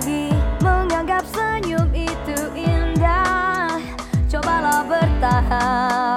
lagi menganggap senyum itu indah. Cobalah bertahan.